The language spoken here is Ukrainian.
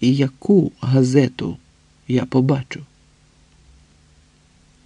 і яку газету я побачу.